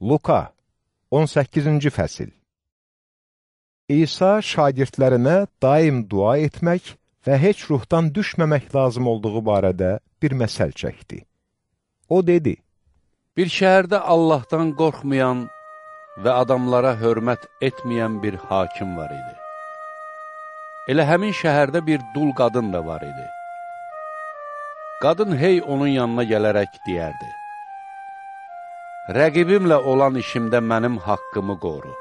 Luka 18-ci fəsil İsa şagirdlərinə daim dua etmək və heç ruhdan düşməmək lazım olduğu barədə bir məsəl çəkdi. O dedi, Bir şəhərdə Allahdan qorxmayan və adamlara hörmət etməyən bir hakim var idi. Elə həmin şəhərdə bir dul qadın da var idi. Qadın hey onun yanına gələrək deyərdi, Rəqibimlə olan işimdə mənim haqqımı qoru.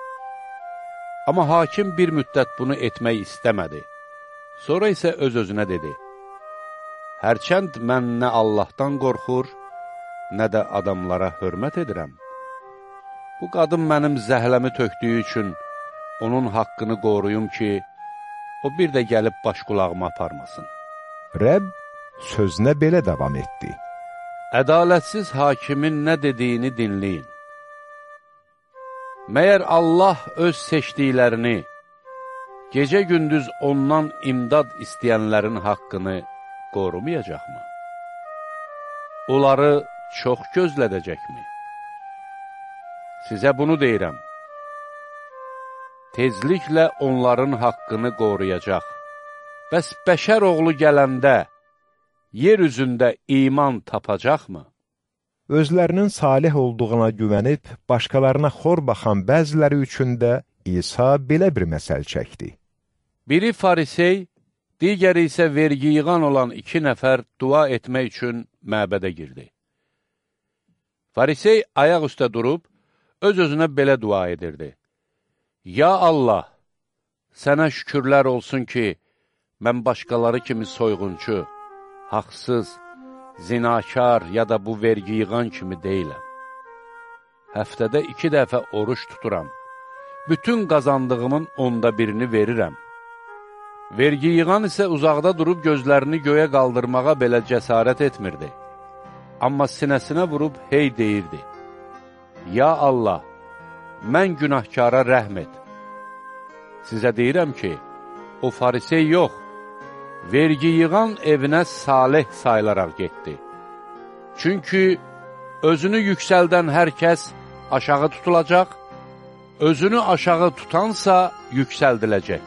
Amma hakim bir müddət bunu etmək istəmədi. Sonra isə öz-özünə dedi, Hərçənd mən nə Allahdan qorxur, nə də adamlara hörmət edirəm. Bu qadın mənim zəhləmi tökdüyü üçün onun haqqını qoruyum ki, o bir də gəlib baş qulağıma aparmasın. Rəbb sözünə belə davam etdi. Ədalətsiz hakimin nə dediyini dinləyin. Məyər Allah öz seçdiklərini, gecə-gündüz ondan imdad istəyənlərin haqqını qorumayacaqmı? Onları çox gözlədəcəkmi? Sizə bunu deyirəm. Tezliklə onların haqqını qoruyacaq. Bəs bəşər oğlu gələndə, yer üzündə iman tapacaqmı? Özlərinin salih olduğuna güvənib, başqalarına xor baxan bəziləri üçün də İsa belə bir məsəl çəkdi. Biri farisey, digəri isə vergi yığan olan iki nəfər dua etmək üçün məbədə girdi. Farisey ayaq üstə durub, öz-özünə belə dua edirdi. Ya Allah, sənə şükürlər olsun ki, mən başqaları kimi soyğunçu, haqsız, zinakar ya da bu vergi yığan kimi deyiləm. Həftədə iki dəfə oruç tuturam. Bütün qazandığımın onda birini verirəm. Vergi yığan isə uzaqda durub gözlərini göyə qaldırmağa belə cəsarət etmirdi. Amma sinəsinə vurub hey deyirdi. Ya Allah, mən günahkara rəhm et. Sizə deyirəm ki, o farisey yox, vergi yığan evinə salih sayılaraq getdi. Çünki özünü yüksəldən hər kəs aşağı tutulacaq, özünü aşağı tutansa yüksəldiləcək.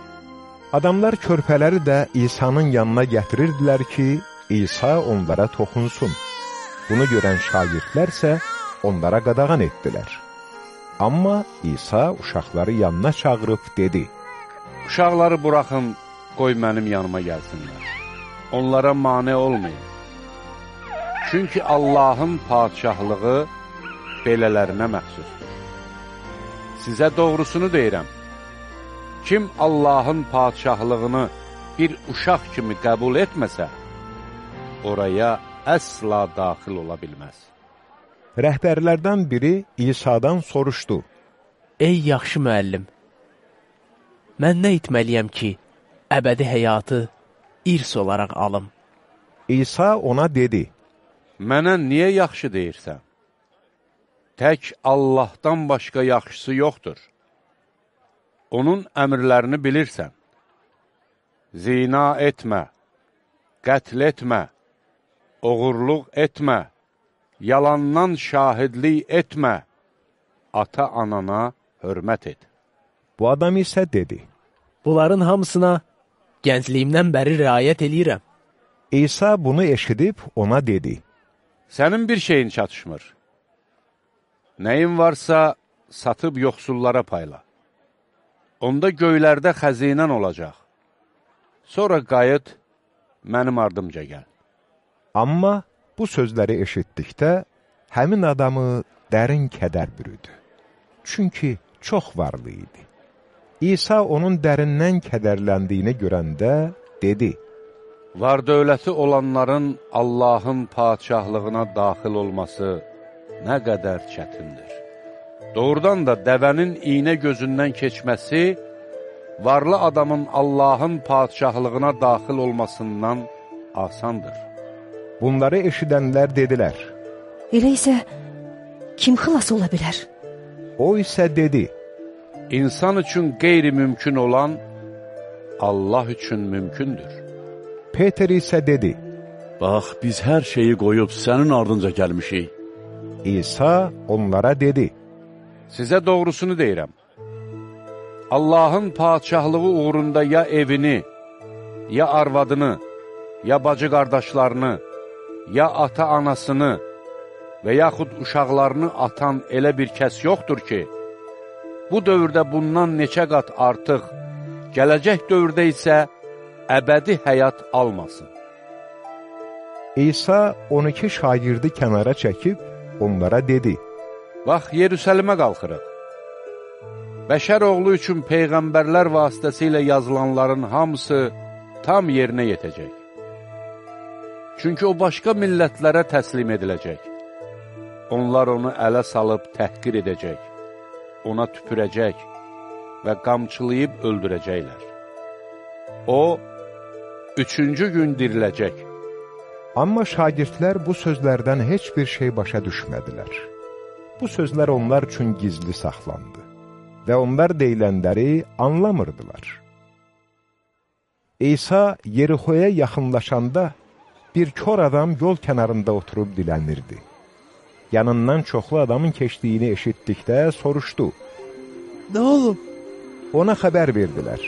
Adamlar körpələri də İsa'nın yanına gətirirdilər ki, İsa onlara toxunsun. Bunu görən şagirdlər isə onlara qadağan etdilər. Amma İsa uşaqları yanına çağırıb dedi, Uşaqları buraxın, qoy mənim yanıma gəlsinlər. Onlara mane olmayın. Çünki Allahın padişahlığı belələrinə məxsusdur. Sizə doğrusunu deyirəm. Kim Allahın padişahlığını bir uşaq kimi qəbul etməsə, oraya əsla daxil ola bilməz. Rəhbərlərdən biri İsa'dan soruşdu. Ey yaxşı müəllim, mən nə etməliyəm ki, əbədi həyatı irs olaraq alım? İsa ona dedi, Mənə niyə yaxşı deyirsən? Tək Allahdan başqa yaxşısı yoxdur. Onun əmrlərini bilirsən. Zina etmə, qətl etmə, oğurluq etmə, yalandan şahidlik etmə, ata-anana hörmət et. bu adam isə dedi. Bunların hamısına gəncliyimdən bəri riayət eləyirəm. İsa bunu eşidib ona dedi. Sənin bir şeyin çatışmır. Nəyin varsa satıb yoxsullara payla. Onda göylərdə xəzinən olacaq. Sonra qayıt, mənim ardımca gəl. Amma bu sözləri eşitdikdə həmin adamı dərin kədər bürüdü. Çünki çox varlı idi. İsa onun dərindən kədərləndiyini görəndə dedi, Var dövləti olanların Allahın padişahlığına daxil olması nə qədər çətindir. Doğrudan da dəvənin iynə gözündən keçməsi, varlı adamın Allahın padişahlığına daxil olmasından asandır. bunları eşidənlər dedilər. Elə isə kim xilas ola bilər? O isə dedi, İnsan üçün qeyri-mümkün olan Allah üçün mümkündür. Peter isə dedi, Bax, biz hər şeyi qoyub sənin ardınca gəlmişik. İsa onlara dedi, Sizə doğrusunu deyirəm. Allahın padişahlığı uğrunda ya evini, ya arvadını, ya bacı qardaşlarını, ya ata-anasını və yaxud uşaqlarını atan elə bir kəs yoxdur ki, bu dövrdə bundan neçə qat artıq, gələcək dövrdə isə əbədi həyat almasın. İsa 12 şagirdi kənara çəkib onlara dedi, Bax, Yerüsəlimə qalxırıq. Bəşər oğlu üçün peyğəmbərlər vasitəsilə yazılanların hamısı tam yerinə yetəcək. Çünki o başqa millətlərə təslim ediləcək. Onlar onu ələ salıb təhqir edəcək, ona tüpürəcək və qamçılayıb öldürəcəklər. O, üçüncü gün diriləcək. Amma şagirdlər bu sözlərdən heç bir şey başa düşmədilər. Bu sözlər onlar üçün gizli saxlandı və onlar deyilənləri anlamırdılar. İsa Yerixoya yaxınlaşanda bir kör adam yol kənarında oturub dilənirdi. Yanından çoxlu adamın keçdiyini eşitdikdə soruşdu. Nə olub? Ona xəbər verdilər.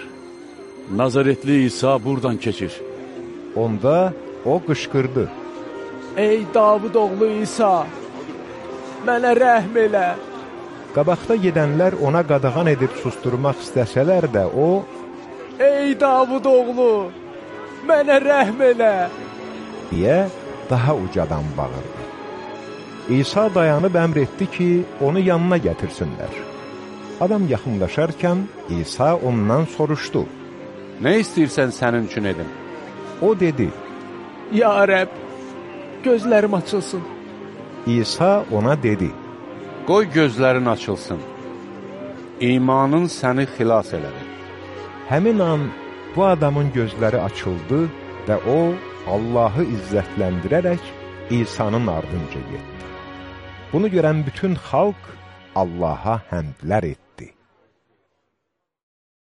Nazaretli İsa buradan keçir. Onda o qışqırdı. Ey Davud oğlu İsa, mənə rəhm elə. Qabaqda gedənlər ona qadağan edib susturmaq istəsələr də o, Ey Davud oğlu, mənə rəhm elə. deyə daha ucadan bağırdı. İsa dayanıb əmr etdi ki, onu yanına gətirsinlər. Adam yaxınlaşarkən İsa ondan soruşdu. Nə istəyirsən sənin üçün edim? O dedi, Ya Rəbb, gözlərim açılsın. İsa ona dedi, Qoy gözlərin açılsın. İmanın səni xilas elədi. həmin an bu adamın gözləri açıldı və o, Allahı izzətləndirərək İsa'nın ardınca getdi. Bunu görən bütün xalq Allaha həmdlər etdi.